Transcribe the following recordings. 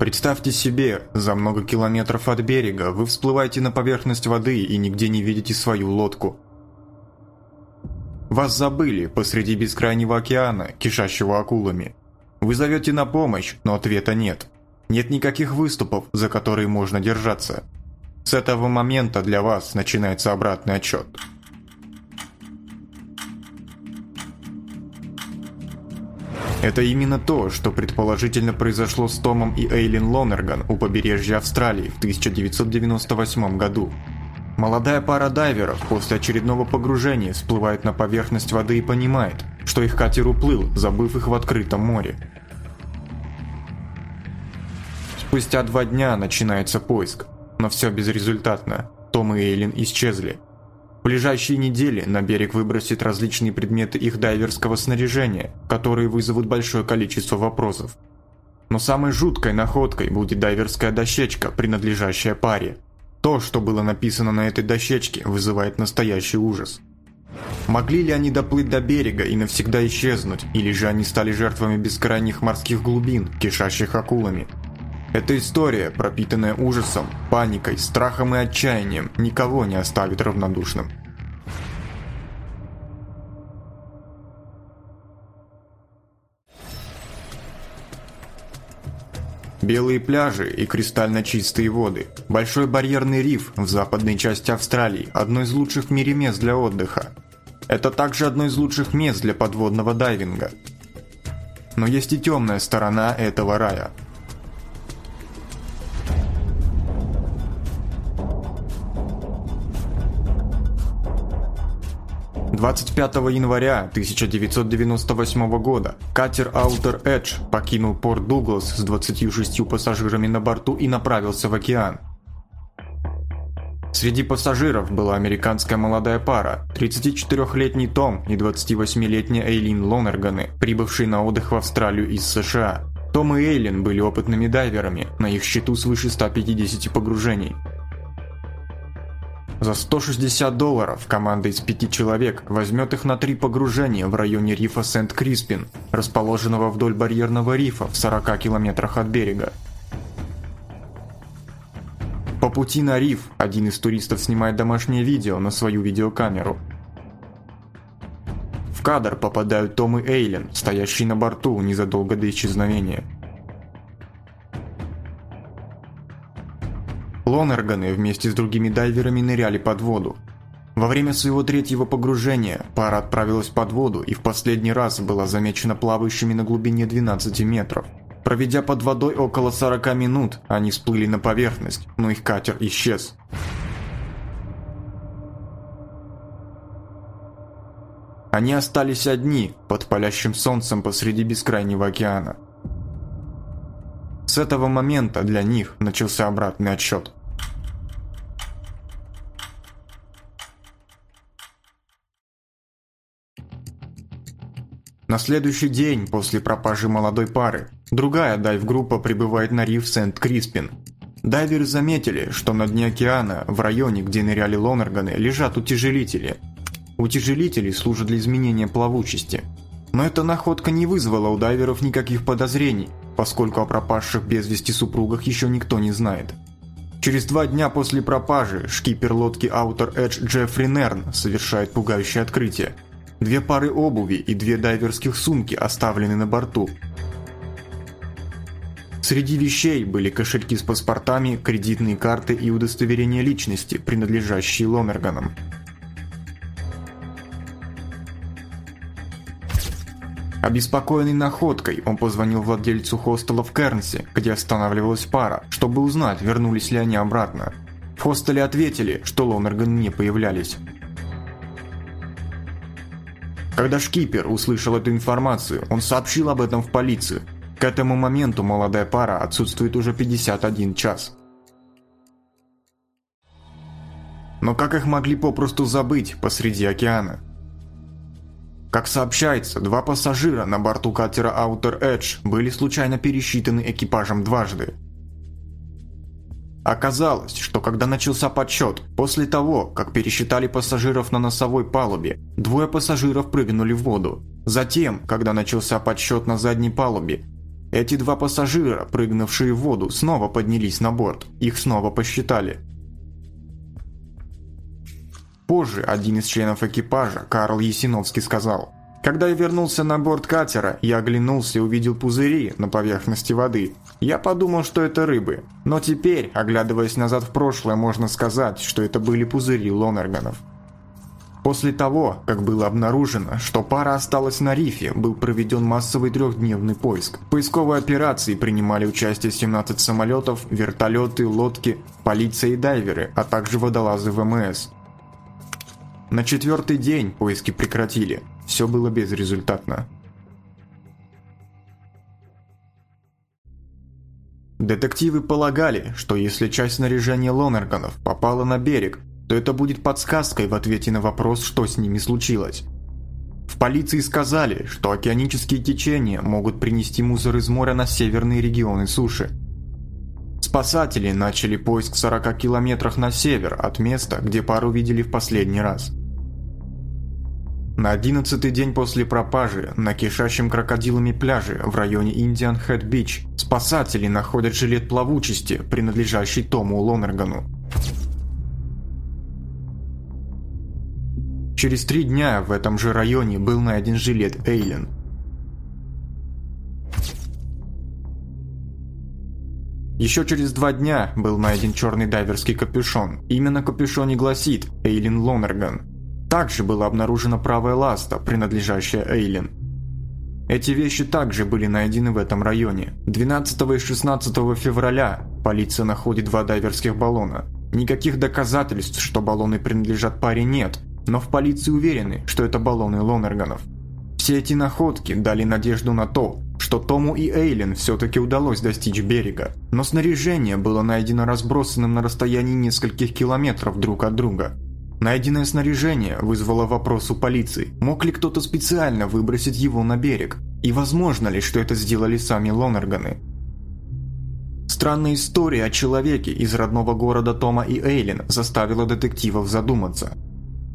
Представьте себе, за много километров от берега вы всплываете на поверхность воды и нигде не видите свою лодку. Вас забыли посреди бескрайнего океана, кишащего акулами. Вы зовете на помощь, но ответа нет. Нет никаких выступов, за которые можно держаться. С этого момента для вас начинается обратный отчет. Это именно то, что предположительно произошло с Томом и Эйлин Лонерган у побережья Австралии в 1998 году. Молодая пара дайверов после очередного погружения всплывает на поверхность воды и понимает, что их катер уплыл, забыв их в открытом море. Спустя два дня начинается поиск, но все безрезультатно. Том и Эйлин исчезли. В ближайшие недели на берег выбросят различные предметы их дайверского снаряжения, которые вызовут большое количество вопросов. Но самой жуткой находкой будет дайверская дощечка, принадлежащая паре. То, что было написано на этой дощечке, вызывает настоящий ужас. Могли ли они доплыть до берега и навсегда исчезнуть, или же они стали жертвами бескрайних морских глубин, кишащих акулами? Эта история, пропитанная ужасом, паникой, страхом и отчаянием, никого не оставит равнодушным. Белые пляжи и кристально чистые воды. Большой барьерный риф в западной части Австралии – одно из лучших в мире мест для отдыха. Это также одно из лучших мест для подводного дайвинга. Но есть и темная сторона этого рая – 25 января 1998 года катер Outer Edge покинул порт Дуглас с 26 пассажирами на борту и направился в океан. Среди пассажиров была американская молодая пара, 34-летний Том и 28-летняя Эйлин Лонерганы, прибывшие на отдых в Австралию из США. Том и Эйлин были опытными дайверами, на их счету свыше 150 погружений. За 160 долларов команда из пяти человек возьмет их на три погружения в районе рифа Сент-Криспин, расположенного вдоль барьерного рифа в 40 километрах от берега. По пути на риф один из туристов снимает домашнее видео на свою видеокамеру. В кадр попадают Том и Эйлен, стоящие на борту незадолго до исчезновения. Лонерганы вместе с другими дайверами ныряли под воду. Во время своего третьего погружения пара отправилась под воду и в последний раз была замечена плавающими на глубине 12 метров. Проведя под водой около 40 минут, они всплыли на поверхность, но их катер исчез. Они остались одни, под палящим солнцем посреди бескрайнего океана. С этого момента для них начался обратный отсчет. На следующий день после пропажи молодой пары другая дайв-группа прибывает на риф Сент-Криспин. Дайверы заметили, что на дне океана, в районе, где ныряли Лонерганы, лежат утяжелители. Утяжелители служат для изменения плавучести. Но эта находка не вызвала у дайверов никаких подозрений, поскольку о пропавших без вести супругах еще никто не знает. Через два дня после пропажи шкипер лодки Outer Edge Джеффри Нерн совершает пугающее открытие – Две пары обуви и две дайверских сумки оставлены на борту. Среди вещей были кошельки с паспортами, кредитные карты и удостоверения личности, принадлежащие Ломерганам. Обеспокоенный находкой, он позвонил владельцу хостела в Кернсе, где останавливалась пара, чтобы узнать, вернулись ли они обратно. В хостеле ответили, что Ломерган не появлялись. Когда шкипер услышал эту информацию, он сообщил об этом в полицию. К этому моменту молодая пара отсутствует уже 51 час. Но как их могли попросту забыть посреди океана? Как сообщается, два пассажира на борту катера Outer Edge были случайно пересчитаны экипажем дважды – Оказалось, что когда начался подсчет, после того, как пересчитали пассажиров на носовой палубе, двое пассажиров прыгнули в воду. Затем, когда начался подсчет на задней палубе, Эти два пассажира, прыгнувшие в воду, снова поднялись на борт. Их снова посчитали. Позже один из членов экипажа, Карл Есиновский, сказал, «Когда я вернулся на борт катера, я оглянулся и увидел пузыри на поверхности воды. Я подумал, что это рыбы. Но теперь, оглядываясь назад в прошлое, можно сказать, что это были пузыри лонерганов». После того, как было обнаружено, что пара осталась на рифе, был проведен массовый трехдневный поиск. В поисковой операции принимали участие 17 самолетов, вертолеты, лодки, полиция и дайверы, а также водолазы ВМС. На четвертый день поиски прекратили. Все было безрезультатно. Детективы полагали, что если часть снаряжения Лонерганов попала на берег, то это будет подсказкой в ответе на вопрос, что с ними случилось. В полиции сказали, что океанические течения могут принести мусор из моря на северные регионы суши. Спасатели начали поиск в 40 километрах на север от места, где пару видели в последний раз. На одиннадцатый день после пропажи на кишащем крокодилами пляже в районе Индиан Хэт Бич спасатели находят жилет плавучести, принадлежащий Тому Лонергану. Через три дня в этом же районе был найден жилет Эйлен. Еще через два дня был найден черный дайверский капюшон. Именно капюшон и гласит Эйлин Лонерган. Также была обнаружена правая ласта, принадлежащая Эйлин. Эти вещи также были найдены в этом районе. 12 и 16 февраля полиция находит два дайверских баллона. Никаких доказательств, что баллоны принадлежат паре нет, но в полиции уверены, что это баллоны Лонерганов. Все эти находки дали надежду на то, что Тому и Эйлин все-таки удалось достичь берега, но снаряжение было найдено разбросанным на расстоянии нескольких километров друг от друга. Найденное снаряжение вызвало вопрос у полиции, мог ли кто-то специально выбросить его на берег, и возможно ли, что это сделали сами Лонерганы. Странная история о человеке из родного города Тома и Эйлин заставила детективов задуматься.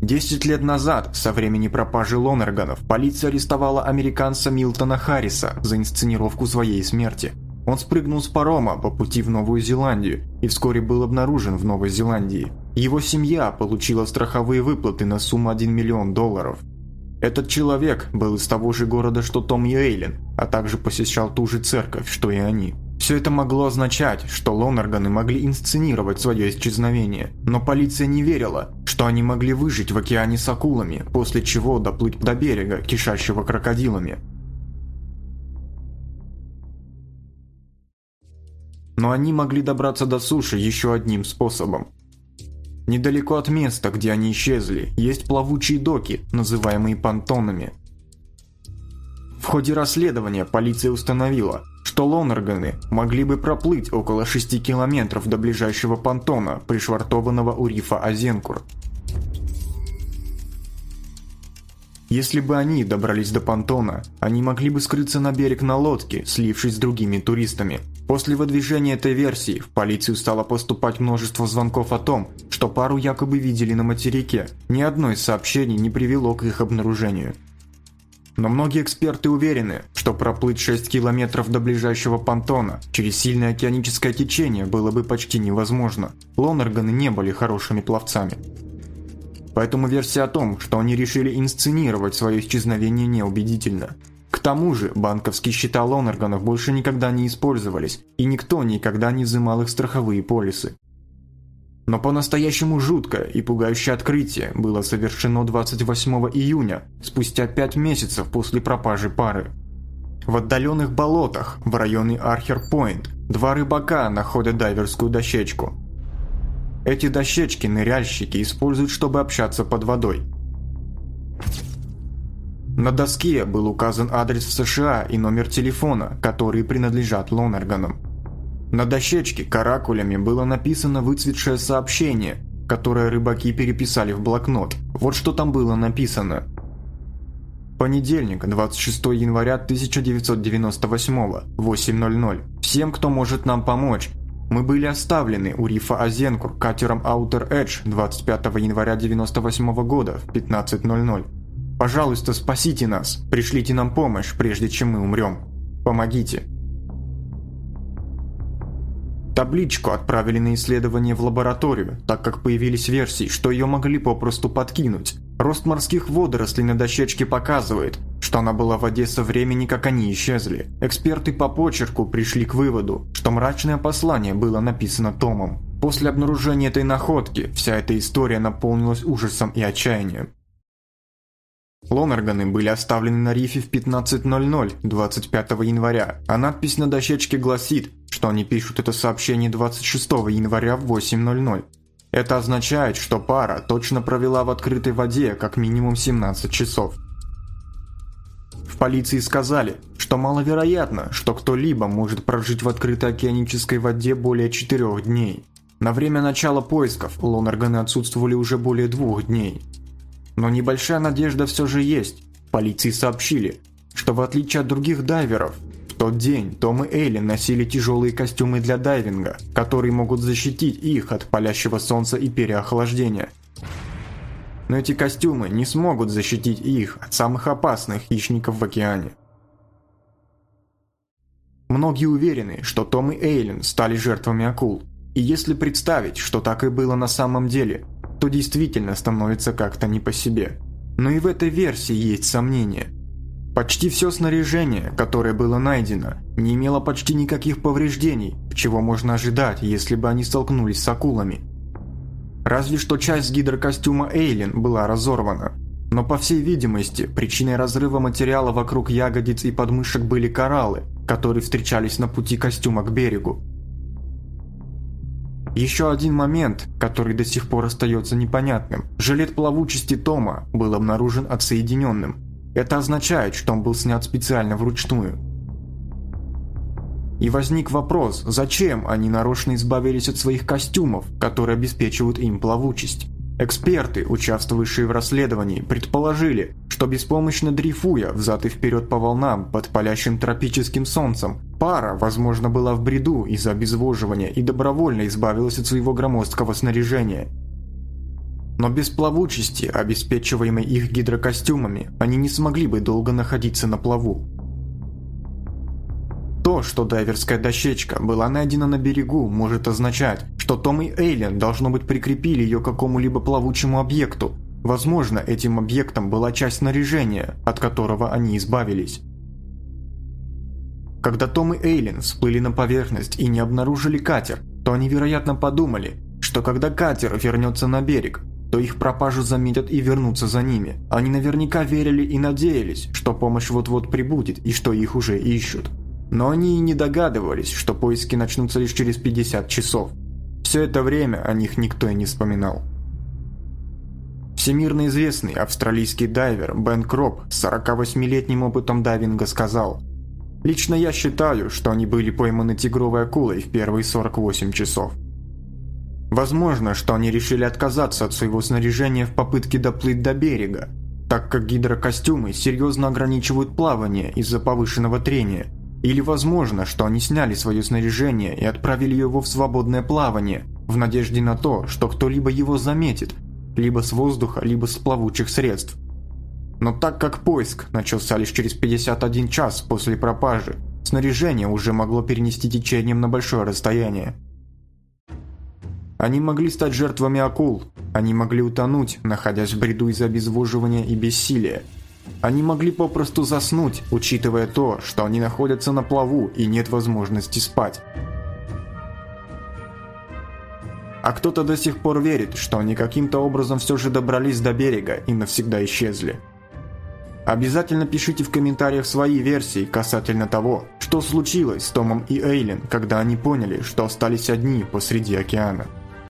Десять лет назад, со времени пропажи Лонерганов, полиция арестовала американца Милтона Харриса за инсценировку своей смерти. Он спрыгнул с парома по пути в Новую Зеландию и вскоре был обнаружен в Новой Зеландии. Его семья получила страховые выплаты на сумму 1 миллион долларов. Этот человек был из того же города, что Том и Эйлин, а также посещал ту же церковь, что и они. Все это могло означать, что Лонарганы могли инсценировать свое исчезновение, но полиция не верила, что они могли выжить в океане с акулами, после чего доплыть до берега, кишащего крокодилами. Но они могли добраться до суши еще одним способом Недалеко от места, где они исчезли, есть плавучие доки, называемые понтонами. В ходе расследования полиция установила, что Лонерганы могли бы проплыть около 6 километров до ближайшего понтона, пришвартованного у рифа Азенкур. Если бы они добрались до понтона, они могли бы скрыться на берег на лодке, слившись с другими туристами – После выдвижения этой версии в полицию стало поступать множество звонков о том, что пару якобы видели на материке. Ни одно из сообщений не привело к их обнаружению. Но многие эксперты уверены, что проплыть 6 километров до ближайшего понтона через сильное океаническое течение было бы почти невозможно. Лонерганы не были хорошими пловцами. Поэтому версия о том, что они решили инсценировать свое исчезновение неубедительна. К тому же, банковские счета Лонерганов больше никогда не использовались, и никто никогда не взимал их страховые полисы. Но по-настоящему жуткое и пугающее открытие было совершено 28 июня, спустя пять месяцев после пропажи пары. В отдаленных болотах в районе Архер-Пойнт два рыбака находят дайверскую дощечку. Эти дощечки ныряльщики используют, чтобы общаться под водой. На доске был указан адрес в США и номер телефона, которые принадлежат Лонерганам. На дощечке каракулями было написано выцветшее сообщение, которое рыбаки переписали в блокнот. Вот что там было написано. Понедельник, 26 января 1998, 8.00. Всем, кто может нам помочь. Мы были оставлены у рифа Озенкур катером Outer Edge 25 января 1998 года в 15.00. Пожалуйста, спасите нас, пришлите нам помощь, прежде чем мы умрем. Помогите. Табличку отправили на исследование в лабораторию, так как появились версии, что ее могли попросту подкинуть. Рост морских водорослей на дощечке показывает, что она была в воде со времени, как они исчезли. Эксперты по почерку пришли к выводу, что мрачное послание было написано Томом. После обнаружения этой находки вся эта история наполнилась ужасом и отчаянием. Лонерганы были оставлены на рифе в 15.00 25 января, а надпись на дощечке гласит, что они пишут это сообщение 26 января в 8.00. Это означает, что пара точно провела в открытой воде как минимум 17 часов. В полиции сказали, что маловероятно, что кто-либо может прожить в открытой океанической воде более 4 дней. На время начала поисков Лонерганы отсутствовали уже более двух дней. Но небольшая надежда все же есть. Полиции сообщили, что в отличие от других дайверов, тот день Том и Элли носили тяжелые костюмы для дайвинга, которые могут защитить их от палящего солнца и переохлаждения. Но эти костюмы не смогут защитить их от самых опасных хищников в океане. Многие уверены, что Том и Эйлин стали жертвами акул. И если представить, что так и было на самом деле, то действительно становится как-то не по себе. Но и в этой версии есть сомнения. Почти все снаряжение, которое было найдено, не имело почти никаких повреждений, чего можно ожидать, если бы они столкнулись с акулами. Разве что часть гидрокостюма Эйлин была разорвана. Но по всей видимости, причиной разрыва материала вокруг ягодиц и подмышек были кораллы, которые встречались на пути костюма к берегу. Еще один момент, который до сих пор остается непонятным. Жилет плавучести Тома был обнаружен отсоединенным. Это означает, что он был снят специально вручную. И возник вопрос, зачем они нарочно избавились от своих костюмов, которые обеспечивают им плавучесть? Эксперты, участвовавшие в расследовании, предположили, что беспомощно дрейфуя взад и вперед по волнам под палящим тропическим солнцем, пара, возможно, была в бреду из-за обезвоживания и добровольно избавилась от своего громоздкого снаряжения. Но без плавучести, обеспечиваемой их гидрокостюмами, они не смогли бы долго находиться на плаву. То, что дайверская дощечка была найдена на берегу, может означать, что Том и Эйлен должно быть прикрепили ее к какому-либо плавучему объекту. Возможно, этим объектом была часть снаряжения, от которого они избавились. Когда Том и Эйлин всплыли на поверхность и не обнаружили катер, то они, вероятно, подумали, что когда катер вернется на берег, то их пропажу заметят и вернутся за ними. Они наверняка верили и надеялись, что помощь вот-вот прибудет и что их уже ищут. Но они и не догадывались, что поиски начнутся лишь через 50 часов. Все это время о них никто и не вспоминал. Всемирно известный австралийский дайвер Бен Кроп с 48-летним опытом дайвинга сказал – Лично я считаю, что они были пойманы тигровой акулой в первые 48 часов. Возможно, что они решили отказаться от своего снаряжения в попытке доплыть до берега, так как гидрокостюмы серьезно ограничивают плавание из-за повышенного трения. Или возможно, что они сняли свое снаряжение и отправили его в свободное плавание, в надежде на то, что кто-либо его заметит, либо с воздуха, либо с плавучих средств. Но так как поиск начался лишь через 51 час после пропажи, снаряжение уже могло перенести течением на большое расстояние. Они могли стать жертвами акул, они могли утонуть, находясь в бреду из-за обезвоживания и бессилия. Они могли попросту заснуть, учитывая то, что они находятся на плаву и нет возможности спать. А кто-то до сих пор верит, что они каким-то образом все же добрались до берега и навсегда исчезли. Обязательно пишите в комментариях свои версии касательно того, что случилось с Томом и Эйлин, когда они поняли, что остались одни посреди океана.